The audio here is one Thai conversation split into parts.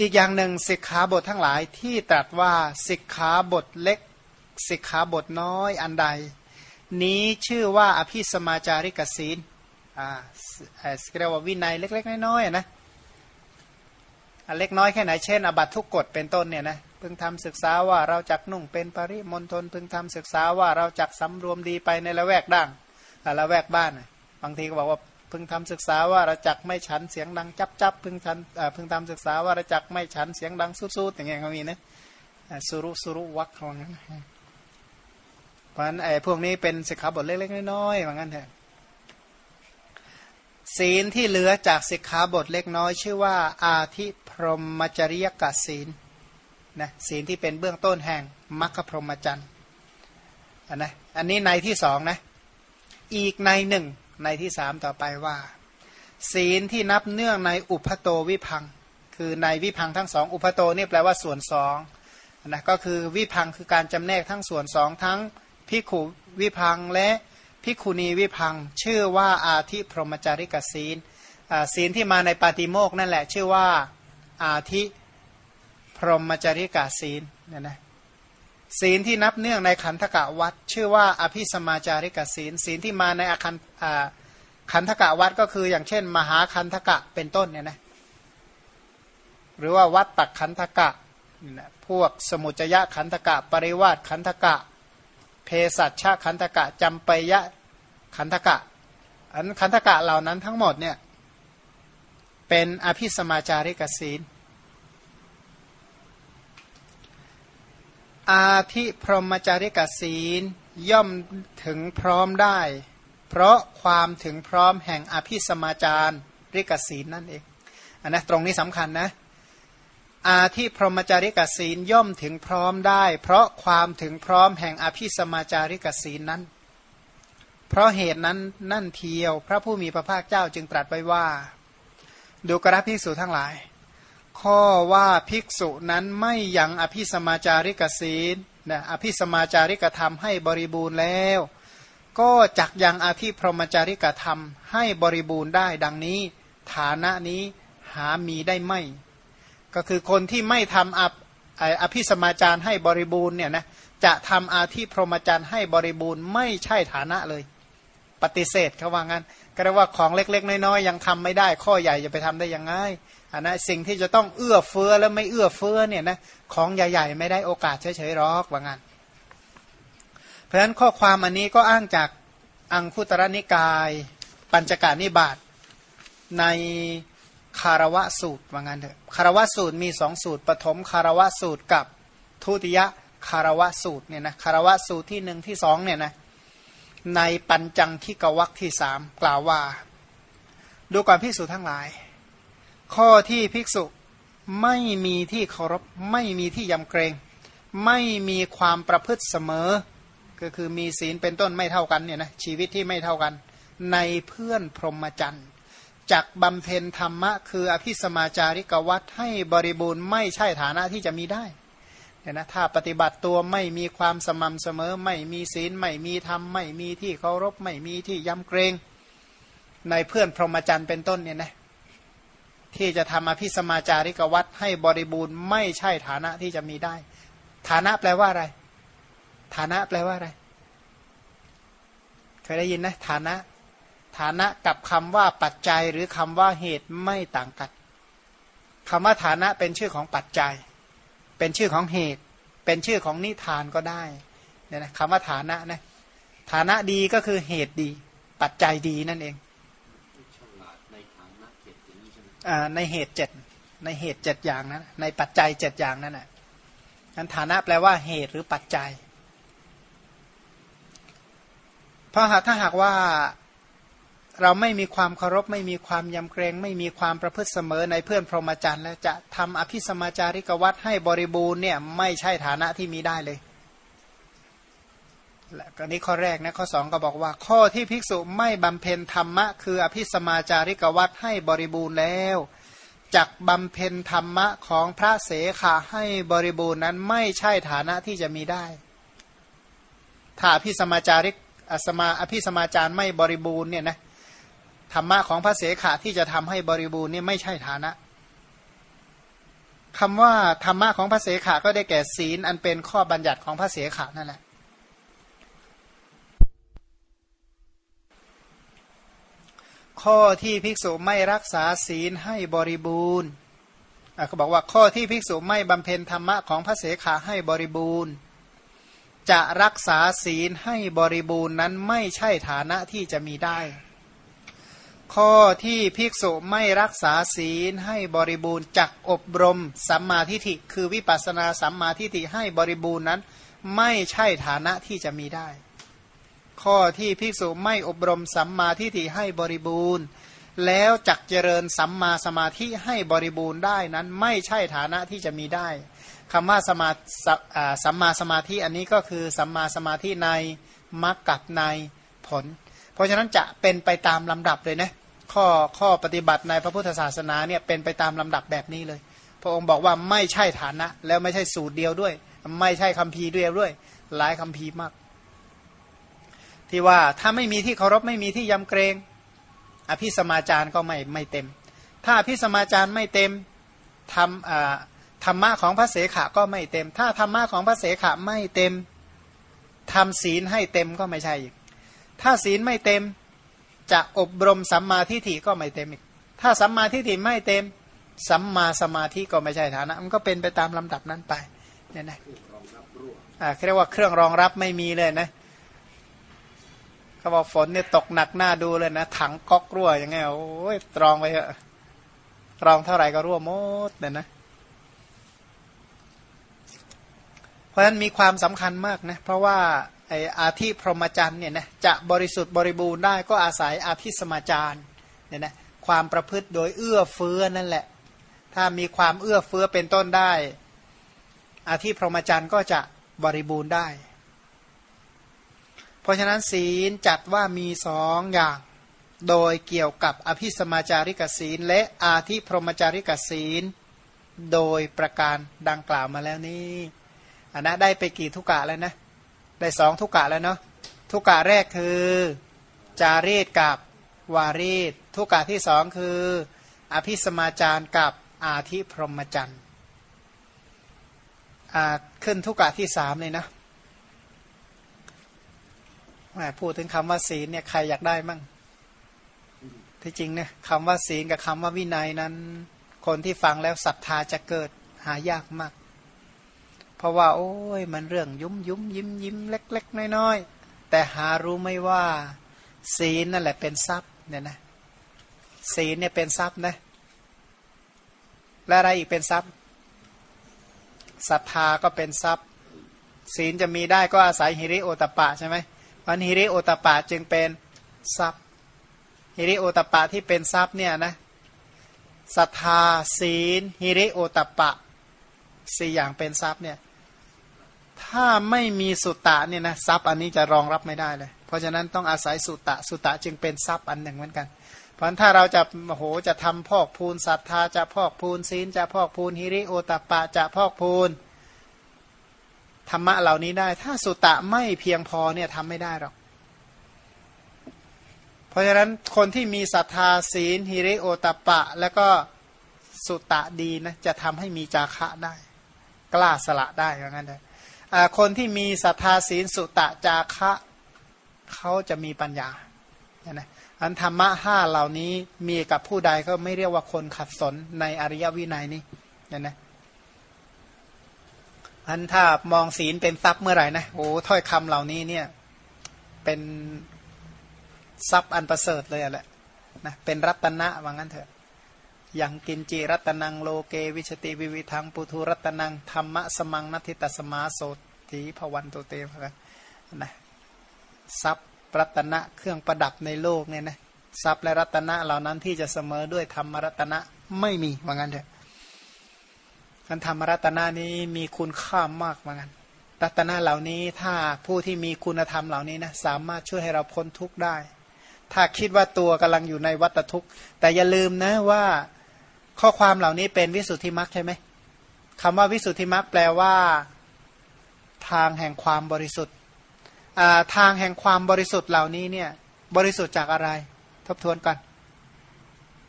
อีกอย่างหนึ่งสิกขาบททั้งหลายที่ตรัสว่าสิกขาบทเล็กสิกขาบทน้อยอันใด นี้ชื่อว่าอภิสมาจาริกศีลอ่าเรียกว่าวินัยเล็ก ๆ น้อยๆนะอันเล็กน้อยแค่ไหนเช่นอบัตทุกกฎเป็นต้นเนี่ยนะพึงทำศึกษาว่าเราจักนุ่งเป็นปริมณฑลพึงทำศึกษาว่าเราจักสำรวมดีไปในละแวกด่างละแวกบ้าน บางทีก็บอกว่า พึงทำศึกษาว่าราจักไม่ฉันเสียงดังจับจับพึงทันพึงทำศึกษาว่าราจักไม่ฉันเสียงดังสู้ๆอย่างเงี้ยเขามีนะสุรุสุรุวักเขางั้นเพราะฉะนั้นไอ้พวกนี้เป็นสิกขาบทเล็กๆน้อยๆว่างั้นเถอะศีลที่เหลือจากสิกขาบทเล็กน้อย ชื่อว่า อาธิพรหมจริยกศีลนะศีลที่เป็นเบื้องต้นแห่งมรรคพรหมจรรย์อันนะอันนี้ในที่สองนะอีกในหนึ่ง ในที่สามต่อไปว่า ศีลที่นับเนื่องในอุพโตวิพัง คือในวิพังทั้งสองอุพโตนี่แปลว่าส่วนสองนะก็คือวิพังคือการจำแนกทั้งส่วนสองทั้งพิขุวิพังและพิคุณีวิพัง ชื่อว่าอาทิพรหมจาริกศีลศีลที่มาในปาติโมกนั่นแหละ ชื่อว่าอาทิพรหมจาริกศีลเนี่ยนะ ศีลที่นับเนื่องในขันธกะวัดชื่อว่าอภิสมาจาริกศีล ศีลที่มาในอาคันขันธกะวัดก็คืออย่างเช่น มหาขันธกะเป็นต้นเนี่ยนะหรือว่าวัดตักขันธกะพวกสมุจยะขันธกะ ปริวาสขันธกะ เพสัชชาขันธกะจำปยะขันธกะอันขันธกะเหล่านั้นทั้งหมดเนี่ยเป็นอภิสมาจาริกศีล อาทิพรหมจาริกศีลย่อมถึงพร้อมได้ เพราะความถึงพร้อมแห่งอภิสมาจารริกศีลนั่นเองอันนะตรงนี้สำคัญนะอาทิพรหมจาริกศีลย่อมถึงพร้อมได้ เพราะความถึงพร้อมแห่งอภิสมาจาริกศีลนั้น เพราะเหตุนั้นนั่นเทียว พระผู้มีพระภาคเจ้าจึงตรัสไว้ว่า ดูกระพิสูจทั้งหลาย ข้อว่าภิกษุนั้นไม่ยังอภิสมาจาริกศีลนะอภิสมาจาริกธรรมให้บริบูรณ์แล้ว ก็จักยังอธิพรหมจาริกธรรมให้บริบูรณ์ได้ดังนี้ ฐานะนี้หามีได้ไม่ ก็คือคนที่ไม่ทำออภิสมาจารให้บริบูรณ์เนี่ยนะจะทำอาธิพรหมจารย์ให้บริบูรณ์ไม่ใช่ฐานะเลย ปฏิเสธเขาว่างั้น ก็เรียกว่าของเล็กๆ น้อยๆยังทำไม่ได้ ข้อใหญ่จะไปทำได้ยังไงอันนะสิ่งที่จะต้องเอื้อเฟื้อแล้วไม่เอื้อเฟื้อเนี่ยนะของใหญ่ ๆ ไม่ได้โอกาสเฉยๆหรอกว่างั้น เพราะฉะนั้นข้อความอันนี้ก็อ้างจากอังคุตรนิกาย ปัญจการนิบาตในคารวะสูตรว่างั้นเถอะคารวะสูตรมีสองสูตรปฐมคารวะสูตรกับทุติยคารวะสูตรเนี่ยนะคารวะสูตรที่หนึ่งที่สองเนี่ยนะ ในปัญจังคิกวักที่สามกล่าวว่า ดูก่อนพิสูจทั้งหลาย ข้อที่ภิกษุไม่มีที่เคารพไม่มีที่ยำเกรง ไม่มีความประพฤติเสมอ ก็คือมีศีลเป็นต้นไม่เท่ากันเนี่ยนะชีวิตที่ไม่เท่ากัน ในเพื่อนพรหมจรรย์จักบำเพ็ญธรรมะ คืออภิสมาจาริกวัตให้บริบูรณ์ไม่ใช่ฐานะที่จะมีได้ เนี่ยนะถ้าปฏิบัติตัวไม่มีความสม่ำเสมอ ไม่มีศีลไม่มีธรรมไม่มีที่เคารพไม่มีที่ยำเกรง ในเพื่อนพรหมจรรย์เป็นต้นเนี่ยนะที่จะทำอภิสมาจาริกวัตให้บริบูรณ์ไม่ใช่ฐานะที่จะมีได้ ฐานะแปลว่าอะไร ฐานะแปลว่าอะไรเคยได้ยินนะฐานะ ฐานะกับคำว่าปัจจัยหรือคำว่าเหตุไม่ต่างกันคำว่าฐานะเป็นชื่อของปัจจัย เป็นชื่อของเหตุ เป็นชื่อของนิทานก็ได้เนี่ยนะคำว่าฐานะนะฐานะดีก็คือเหตุดี ปัจจัยดีนั่นเองในเหตุเจ็ดในเหตุเจ็ดอย่างนั้นในปัจจัยเจ็ดอย่างนั้นน่ะนั้นฐานะแปลว่าเหตุหรือปัจจัย เพราะหากถ้าหากว่า เราไม่มีความเคารพไม่มีความยำเกรง ไม่มีความประพฤติเสมอในเพื่อนพรหมจรรย์แล้วจะทำอภิสมาจาริกวัตให้บริบูรณ์เนี่ยไม่ใช่ฐานะที่มีได้เลยและก็นี้ข้อแรกนะข้อสองก็บอกว่า ข้อที่ภิกษุไม่บำเพ็ญธรรมะ คืออภิสมาจาริกวัตให้บริบูรณ์แล้วจักบำเพ็ญธรรมะของพระเสขาให้บริบูรณ์นั้นไม่ใช่ฐานะที่จะมีได้ ถ้าอภิสมาจาริกอสมาอภิสมาจารไม่บริบูรณ์เนี่ยนะ ธรรมะของพระเสขาที่จะทำให้บริบูรณ์นี่ไม่ใช่ฐานะคำว่าธรรมะของพระเสขาก็ได้แก่ศีลอันเป็นข้อบัญญัติของพระเสขานั่นแหละข้อที่ภิกษุไม่รักษาศีลให้บริบูรณ์เขาบอกว่าข้อที่ภิกษุไม่บำเพ็ญธรรมะของพระเสขาให้บริบูรณ์ จะรักษาศีลให้บริบูรณ์นั้นไม่ใช่ฐานะที่จะมีได้ ข้อที่ภิกษุไม่รักษาศีลให้บริบูรณ์จักอบรม สัมมาทิฏฐิคือวิปัสนาสัมมาทิฏฐิให้บริบูรณ์นั้น ไม่ใช่ฐานะที่จะมีได้ ข้อที่ภิกษุไม่อบรมสัมมาทิฏฐิให้บริบูรณ์ แล้วจักเจริญสัมมาสมาธิให้บริบูรณ์ได้นั้น ไม่ใช่ฐานะที่จะมีได้คำว่าสมาสัมมาสมาธิอันนี้ก็คือสัมมาสมาธิในมรรคกับในผล เพราะฉะนั้นจะเป็นไปตามลำดับเลยนะข้อข้อปฏิบัติในพระพุทธศาสนาเนี่ยเป็นไปตามลำดับแบบนี้เลย พระองค์บอกว่าไม่ใช่ฐานะ แล้วไม่ใช่สูตรเดียวด้วย ไม่ใช่คำพีเดียวด้วย หลายคำพีมาก ที่ว่าถ้าไม่มีที่เคารพไม่มีที่ยำเกรง อภิสมาจารก็ไม่ไม่เต็ม ถ้าอภิสมาจารไม่เต็มธรรมธรรมะของพระเสขะก็ไม่เต็ม ถ้าธรรมะของพระเสขะไม่เต็มทำศีลให้เต็มก็ไม่ใช่อีก ถ้าศีลไม่เต็มจะอบรมสัมมาทิฏฐิก็ไม่เต็มอีกถ้าสัมมาทิฏฐิไม่เต็ม สัมมาสมาธิก็ไม่ใช่ฐานะ มันก็เป็นไปตามลำดับนั้นไปเนี่ยนะอ่าเรียกว่าเครื่องรองรับไม่มีเลยนะเขาบอกฝนเนี่ยตกหนักหน้าดูเลยนะถังก๊อกรั่วยังไงโอ้ยตรองไปเถอะตรองเท่าไหร่ก็รั่วหมดเนี่ยนะ เพราะฉะนั้นมีความสำคัญมากนะ เพราะว่า ไออาธิพรหมจรรย์เนี่ยนะจะบริสุทธิ์บริบูรณ์ได้ก็อาศัยอาภิสมาจารเนี่ยนะความประพฤติโดยเอื้อเฟื้อนั่นแหละ ถ้ามีความเอื้อเฟื้อเป็นต้นได้ อาธิพรหมจรรย์ก็จะบริบูรณ์ได้ เพราะฉะนั้นศีลจัดว่ามีสองอย่าง โดยเกี่ยวกับอภิสมาจาริกศีล และอาธิพรหมจาริกศีล โดยประการดังกล่าวมาแล้วนี้อันนะได้ไปกี่ทุกกะแล้วนะ ได้สองทุกกะแล้วเนาะทุกกะแรกคือ จารีตกับวารีตทุกกะที่สองคือ อภิสมาจารกับอาธิพรหมจันทร์ขึ้นทุกกะที่สามเลยนะพูดถึงคำว่าศีลเนี่ยใครอยากได้มั่งที่จริงเนี่ยคำว่าศีลกับคำว่าวินัยนั้น คนที่ฟังแล้วศรัทธาจะเกิดหายากมาก เพราะว่าโอ้ยมันเรื่องยุ้มยุ้มยิ้มยิ้มเล็ก ๆ น้อยๆแต่หารู้ไม่ว่า ศีลนั่นแหละเป็นทรัพย์เนี่ยนะศีลเนี่ยเป็นทรัพย์นะและอะไรอีกเป็นทรัพย์ศรัทธาก็เป็นทรัพย์ ศีลจะมีได้ก็อาศัยหิริโอตปะใช่ไหมมันฮิริโอตปะจึงเป็นทรัพย์ฮิริโอตปะที่เป็นทรัพย์เนี่ยนะศรัทธาศีลฮิริโอตปะสี่อย่างเป็นทรัพย์เนี่ย ถ้าไม่มีสุตตะเนี่ยนะทรัพย์อันนี้จะรองรับไม่ได้เลย เพราะฉะนั้นต้องอาศัยสุตตะสุตตะจึงเป็นทรัพย์อันหนึ่งเหมือนกัน เพราะถ้าเราจะโอ้โหจะทำพอกพูนศรัทธาจะพอกพูนศีลจะพอกพูนฮิริโอตปะจะพอกพูนธรรมะเหล่านี้ได้ ถ้าสุตะไม่เพียงพอเนี่ยทำไม่ได้หรอก เพราะฉะนั้นคนที่มีศรัทธาศีลฮิริโอตปะ แล้วก็สุตะดีนะจะทำให้มีจาคะได้ กล้าสละได้อย่างนั้นเลย คนที่มีศรัทธาศีลสุตะจาคะเขาจะมีปัญญานะอันธรรมะห้าเหล่านี้มีกับผู้ใดก็ไม่เรียกว่าคนขัดสนในอริยวินัยนี้นะนะอันถ้ามองศีลเป็นทรัพย์เมื่อไหร่นะโอ้ถ้อยคำเหล่านี้เนี่ยเป็นทรัพย์อันประเสริฐเลยแหละนะเป็นรัตนะว่างั้นเถอะ อย่างกินจีรัตนังโลเกวิชติวิวิทังปุทุรัตนังธรรมะสมังนัติตสมาโสตีภวันโตเตมกันนะทรัพย์รัตนะเครื่องประดับในโลกเนี่ยนะทรัพย์และรัตนะเหล่านั้นที่จะเสมอด้วยธรรมรัตนะไม่มีว่างั้นเถอะกันธรรมรัตนานี้มีคุณค่ามากเหมือนกันรัตนาเหล่านี้ถ้าผู้ที่มีคุณธรรมเหล่านี้นะสามารถช่วยให้เราพ้นทุกข์ได้ ถ้าคิดว่าตัวกำลังอยู่ในวัฏทุกข์ แต่อย่าลืมนะว่า ข้อความเหล่านี้เป็นวิสุทธิมรรคใช่ไหมคำว่าวิสุทธิมรรคแปลว่า ทางแห่งความบริสุทธิ์ทางแห่งความบริสุทธิ์เหล่านี้เนี่ยบริสุทธิ์จากอะไร ทบทวนก่อน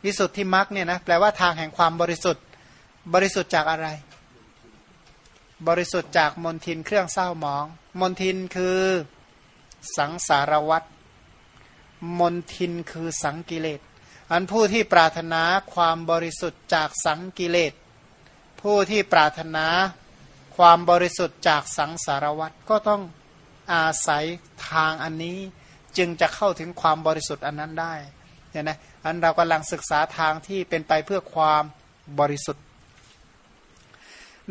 วิสุทธิมรรคเนี่ยนะแปลว่าทางแห่งความบริสุทธิ์ บริสุทธิ์จากอะไร บริสุทธิ์จากมนทินเครื่องเศร้าหมอง มนทินคือสังสารวัตรมนทินคือสังกิเลส อันผู้ที่ปรารถนาความบริสุทธิ์จากสังกิเลส ผู้ที่ปรารถนาความบริสุทธิ์จากสังสารวัตรก็ต้องอาศัยทางอันนี้จึงจะเข้าถึงความบริสุทธิ์อันนั้นได้เนี่ยนะอันเรากำลังศึกษาทางที่เป็นไปเพื่อความบริสุทธิ์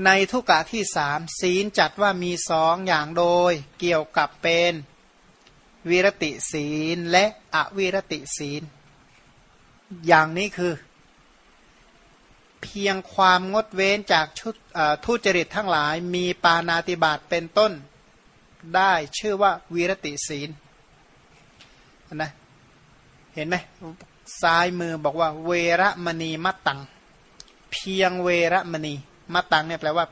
ในทุกกะที่สามศีลจัดว่ามีสองอย่างโดยเกี่ยวกับเป็นวิรติศีลและอวิรติศีล อย่างนี้คือ เพียงความงดเว้นจากชุดทุจริตทั้งหลาย มีปานาติบาตเป็นต้นได้ชื่อว่าวิรติศีลนะเห็นไหมซ้ายมือบอกว่า เวรมณีมัตตัง เพียงเวรมณีมัตตังเนี่ยแปลว่า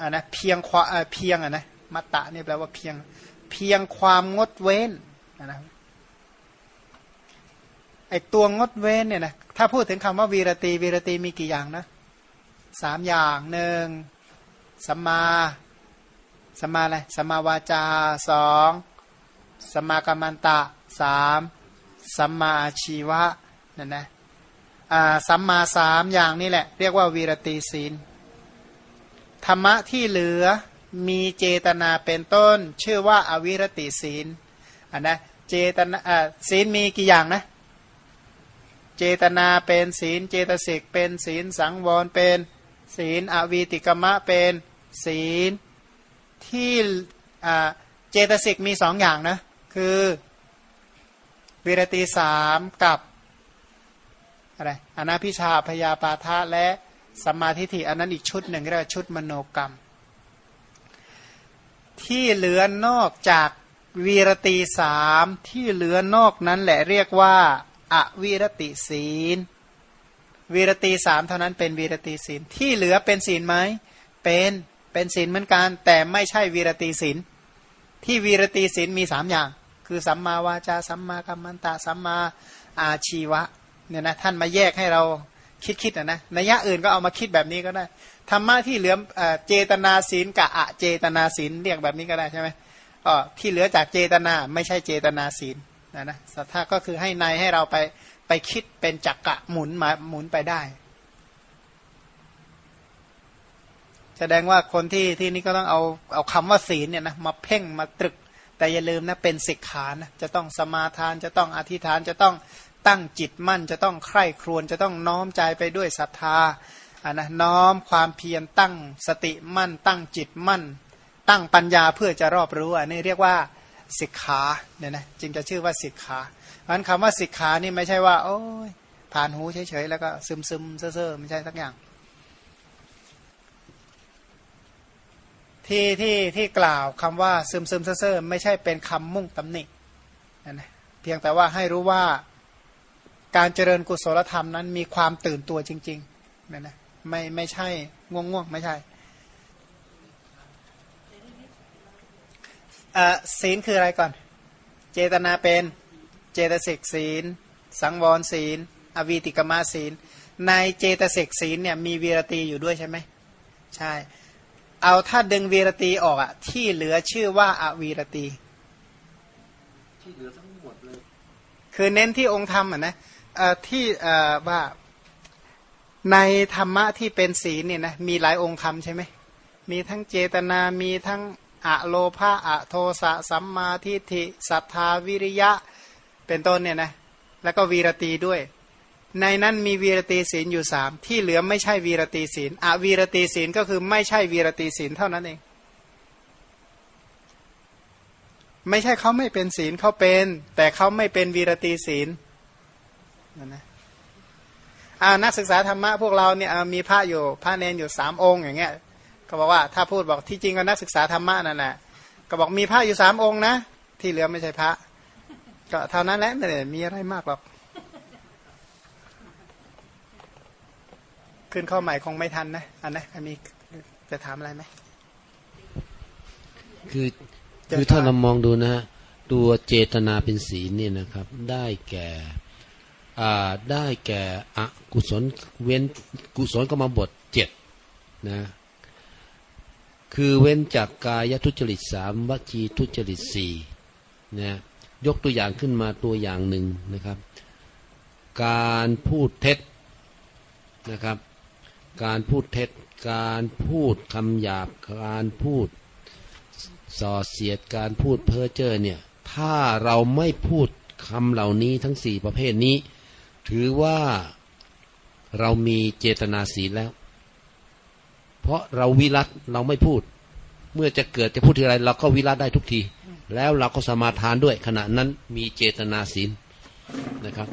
อ่านะเพียงควาเพียงอะนะมัตตะเนี่ยแปลว่าเพียง เพียงความงดเว้นนะ อตัวงดเว้นเนี่ยนะถ้าพูดถึงคำว่าวีรตีวีรตีมีกี่อย่างนะสามอย่างหนึ่งสัมมาสัมมาอะไรสัมมาวาจาสองสัมมากัมมันตะสามสัมมาอาชีวะนั่นนะสัมมาสามอย่างนี่แหละ เรียกว่าวีรตีศีล ธรรมะที่เหลือมีเจตนาเป็นต้น ชื่อว่าอวิรติศีลอันนะเจตนาศีลมีกี่อย่างนะ เจตนาเป็นศีล เจตสิกเป็นศีลสังวรเป็นศีลอวีติกมะเป็นศีลที่เจตสิกมีสองอย่างนะคือวิรติสามกับอะไรอนาพิชาพยาปาทะและสมาทิฏฐิอันนั้นอีกชุดหนึ่งเรียกว่าชุดมโนกรรม ที่เหลือนอกจากวีรตีสามที่เหลือนอกนั้นแหละเรียกว่า อวีรติศีล วีรตีสามเท่านั้นเป็นวีรตีศีล ที่เหลือเป็นศีลไหม เป็น เป็นศีลเหมือนกัน แต่ไม่ใช่วีรตีศีล ที่วีรตีศีลมีสามอย่าง คือสัมมาวาจา สัมมากัมมันตะ สัมมาอาชีวะ เนี่ยนะท่านมาแยกให้เราคิดคิดนะนะนัยยะอื่นก็เอามาคิดแบบนี้ก็ได้ ธรรมะที่เหลือเจตนาศีลกับอเจตนาศีลเรียกแบบนี้ก็ได้ใช่ไหมอ๋อที่เหลือจากเจตนาไม่ใช่เจตนาศีล นะนะสัทธาก็คือให้ในให้เราไปไปคิดเป็นจักกะหมุนมาหมุนไปได้ แสดงว่าคนที่ที่นี่ก็ต้องเอาเอาคำว่าศีลเนี่ยนะมาเพ่งมาตรึก แต่อย่าลืมนะเป็นสิกขานะจะต้องสมาทานจะต้องอธิษฐานจะต้องตั้งจิตมั่น จะต้องใคร่ครวญจะต้องน้อมใจไปด้วยศรัทธาอันนะน้อมความเพียรตั้งสติมั่น ตั้งจิตมั่น ตั้งปัญญาเพื่อจะรอบรู้อันนี้เรียกว่า สิกขาเนี่ยนะจึงจะชื่อว่าสิกขาเพราะนั้นคำว่าสิกขานี่ไม่ใช่ว่า โอ้ยผ่านหูเฉยๆแล้วก็ซึมซึมเซ่อๆไม่ใช่สักอย่าง ที่ที่ที่กล่าวคำว่าซึมซึมเซ่อๆไม่ใช่เป็นคำมุ่งตำหนินะเพียงแต่ว่าให้รู้ว่าการเจริญกุศลธรรมนั้นมีความตื่นตัวจริงๆนะนะไม่ไม่ใช่ง่วงง่วงไม่ใช่ ศีลคืออะไรก่อน เจตนาเป็นเจตสิกศีล สังวรศีล อวีติกมาศีล ในเจตสิกศีลเนี่ยมีวีรตีอยู่ด้วยใช่ไหมใช่ เอาถ้าดึงวีรตีออกอะที่เหลือชื่อว่าอาวีรตีที่เหลือทั้งหมดเลยคือเน้นที่องค์ธรรมอะนะที่ว่าในธรรมะที่เป็นศีลเนี่ยนะมีหลายองค์ธรรมใช่ไหมมีทั้งเจตนา มีทั้ง อะโลภะอะโทสะสัมมาทิฏฐิศรัทธาวิริยะเป็นต้นเนี่ยนะแล้วก็วีรตีด้วย ในนั้นมีวีรตีศีลอยู่สามที่เหลือไม่ใช่วีรตีศีลอวีรตีศีลก็คือไม่ใช่วีรตีศีลเท่านั้นเอง ไม่ใช่เขาไม่เป็นศีลเขาเป็น แต่เขาไม่เป็นวีรตีศีลนั่นนะอานักศึกษาธรรมะพวกเราเนี่ยมีพระอยู่พระเนนอยู่สามองค์อย่างเงี้ย ก็บอกว่าถ้าพูดบอกที่จริงก็นักศึกษาธรรมะนั่นแหละก็บอกมีพระอยู่สามองค์นะ ที่เหลือไม่ใช่พระ ก็เท่านั้นแหละไม่ได้มีอะไรมากหรอก ขึ้นข้อใหม่คงไม่ทันนะอันนะมีจะถามอะไรไหมคือคือถ้าเรามองดูนะฮะตัวเจตนาเป็นศีลเนี่ยนะครับ ได้แก่ได้แก่อกุศลเว้นกุศลก็มาบทเจ็ดนะ คือเว้นจากกายทุจริตสามวจีทุจริตสี่นะยกตัวอย่างขึ้นมาตัวอย่างหนึ่งนะครับ การพูดเท็จนะครับ การพูดเท็จ การพูดคำหยาบการพูดส่อเสียดการพูดเพ้อเจ้อเนี่ยถ้าเราไม่พูดคำเหล่านี้ทั้งสี่ประเภทนี้ ถือว่าเรามีเจตนาศีลแล้ว เพราะเราวิรัตเราไม่พูด เมื่อจะเกิดจะพูดทีไรเราก็วิรัตได้ทุกที แล้วเราก็สมาทานด้วยขณะนั้นมีเจตนาศีลนะครับ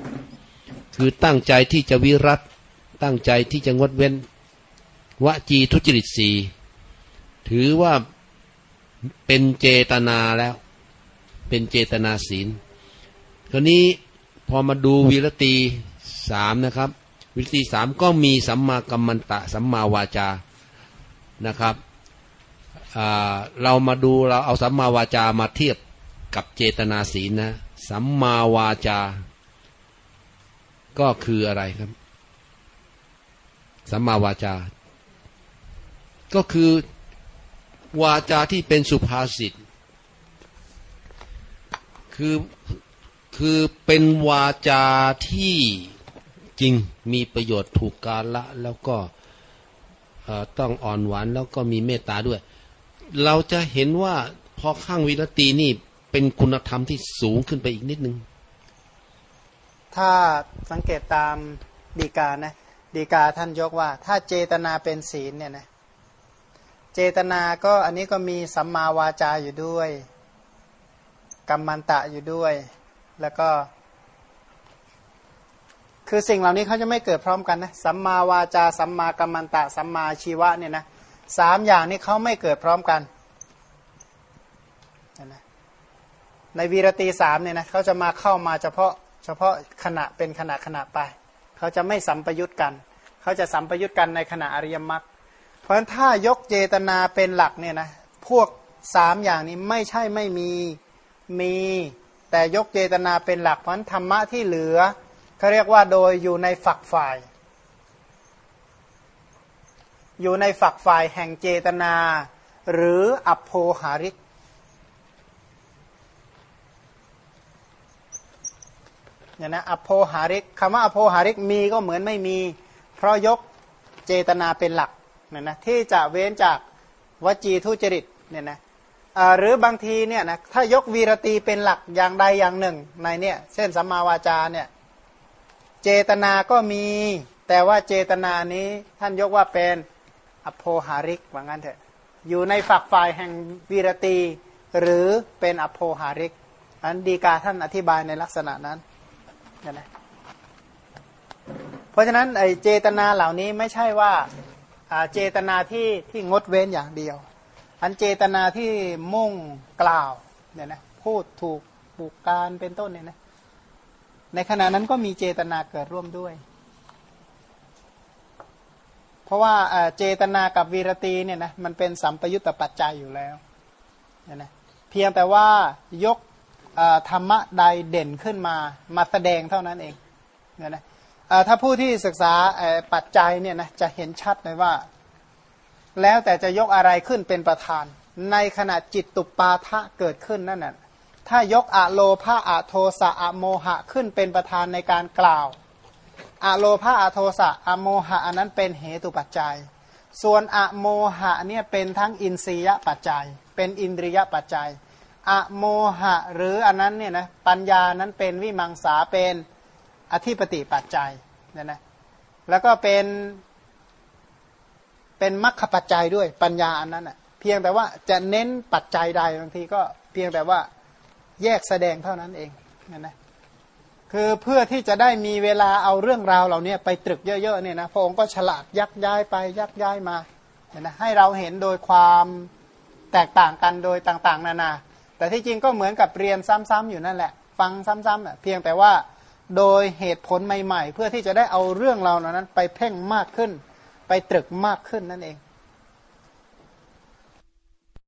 คือตั้งใจที่จะวิรัตตั้งใจที่จะงดเว้นวจีทุจริตสีถือว่าเป็นเจตนาแล้ว เป็นเจตนาศีลคราวนี้พอมาดูวิรตีสามนะครับ วิรตีสามก็มีสัมมากัมมันตะ สัมมาวาจา นะครับเรามาดูเราเอาสัมมาวาจามาเทียบกับเจตนาศีลนะสัมมาวาจา ก็คืออะไรครับ สัมมาวาจา ก็คือวาจาที่เป็นสุภาษิต คือคือเป็นวาจาที่จริงมีประโยชน์ถูกกาละแล้วก็ ต้องอ่อนหวานแล้วก็มีเมตตาด้วย เราจะเห็นว่าพอข้างวิรตีนี่เป็นคุณธรรมที่สูงขึ้นไปอีกนิดนึง ถ้าสังเกตตามดีกานะดีกาท่านยกว่า ถ้าเจตนาเป็นศีลเนี่ยนะเจตนาก็อันนี้ก็มีสัมมาวาจาอยู่ด้วยกัมมันตะอยู่ด้วย แล้วก็ คือสิ่งเหล่านี้เขาจะไม่เกิดพร้อมกันนะสัมมาวาจาสัมมากัมมันตะสัมมาชีวะเนี่ยนะสามอย่างนี้เขาไม่เกิดพร้อมกันนะในวีรตีสามเนี่ยนะเขาจะมาเข้ามาเฉพาะเฉพาะขณะเป็นขณะขณะไป เขาจะไม่สัมปยุตกันเขาจะสัมปยุตกันในขณะอริยมรรคเพราะฉะนั้นถ้ายกเจตนาเป็นหลักเนี่ยนะพวกสามอย่างนี้ไม่ใช่ไม่มีมี แต่ยกเจตนาเป็นหลักเพราะธรรมะที่เหลือ เขาเรียกว่าโดยอยู่ในฝักฝ่าย อยู่ในฝักฝ่ายแห่งเจตนา หรืออัพโพหาริก เนี่ยนะอโพหาริกคำว่าอโพหาริกมีก็เหมือนไม่มี เพราะยกเจตนาเป็นหลักเนี่ยนะที่จะเว้นจากวจีทุจริตเนี่ยนะหรือบางทีเนี่ยนะถ้ายกวีรตีเป็นหลักอย่างใดอย่างหนึ่งในเนี่ยเช่นสัมมาวาจาเนี่ย เจตนาก็มี แต่ว่าเจตนานี้ท่านยกว่าเป็นอโพหาริกว่างั้นเถอะ อยู่ในฝักฝ่ายแห่งวีรตี หรือเป็นอโพหาริก อันดีกาท่านอธิบายในลักษณะนั้นนะเพราะฉะนั้นไอเจตนาเหล่านี้ไม่ใช่ว่าเจตนาที่ที่งดเว้นอย่างเดียว อันเจตนาที่มุ่งกล่าวเนี่ยนะพูดถูกบุกการเป็นต้นเนี่ยนะ ในขณะนั้นก็มีเจตนาเกิดร่วมด้วย เพราะว่าเจตนากับวีรตีเนี่ยนะมันเป็นสัมปยุตตปัจจัยอยู่แล้วเนี่ยนะเพียงแต่ว่ายกธรรมะใดเด่นขึ้นมามาแสดงเท่านั้นเองเนี่ยนะถ้าผู้ที่ศึกษาปัจจัยเนี่ยนะจะเห็นชัดเลยว่า แล้วแต่จะยกอะไรขึ้นเป็นประธาน ในขณะจิตตุปาทะเกิดขึ้นนั่นน่ะ ถ้ายกอะโลภาอะโทสะอะโมหะขึ้นเป็นประธานในการกล่าวอะโลภาอะโทสะอะโมหะอันนั้นเป็นเหตุปัจจัย ส่วนอะโมหะเนี่ยเป็นทั้งอินทรียปัจจัย เป็นอินทรียปัจจัยอะโมหะหรืออันนั้นเนี่ยนะปัญญานั้นเป็นวิมังสาเป็นอธิปติปัจจัยเนี่ยนะแล้วก็เป็นเป็นมรรคปัจจัยด้วยปัญญาอันนั้นอะเพียงแต่ว่าจะเน้นปัจจัยใดบางทีก็เพียงแต่ว่า แยกแสดงเท่านั้นเองเนี่ยนะคือเพื่อที่จะได้มีเวลาเอาเรื่องราวเหล่านี้ไปตรึกเยอะๆเนี่ยนะพระองค์ก็ฉลาดยักย้ายไปยักย้ายมาเนี่ยนะให้เราเห็นโดยความแตกต่างกันโดยต่างๆ นานา แต่ที่จริงก็เหมือนกับเรียนซ้ำๆอยู่นั่นแหละ ฟังซ้ำๆเพียงแต่ว่าโดยเหตุผลใหม่ ๆ เพื่อที่จะได้เอาเรื่องเรานั้น ไปเพ่งมากขึ้น ไปตรึกมากขึ้นนั่นเอง